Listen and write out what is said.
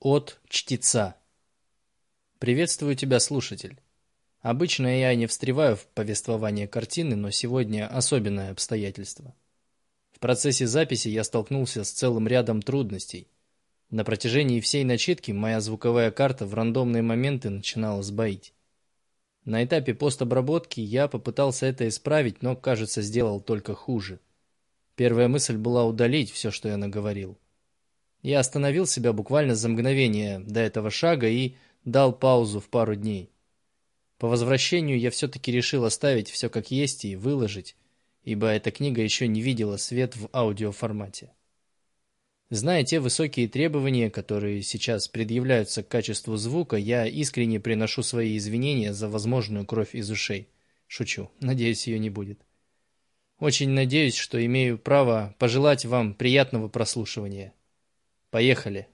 От чтеца. Приветствую тебя, слушатель. Обычно я не встреваю в повествование картины, но сегодня особенное обстоятельство. В процессе записи я столкнулся с целым рядом трудностей. На протяжении всей начитки моя звуковая карта в рандомные моменты начинала сбоить. На этапе постобработки я попытался это исправить, но, кажется, сделал только хуже. Первая мысль была удалить все, что я наговорил. Я остановил себя буквально за мгновение до этого шага и дал паузу в пару дней. По возвращению я все-таки решил оставить все как есть и выложить, ибо эта книга еще не видела свет в аудиоформате. Зная те высокие требования, которые сейчас предъявляются к качеству звука, я искренне приношу свои извинения за возможную кровь из ушей. Шучу, надеюсь, ее не будет. Очень надеюсь, что имею право пожелать вам приятного прослушивания. Поехали.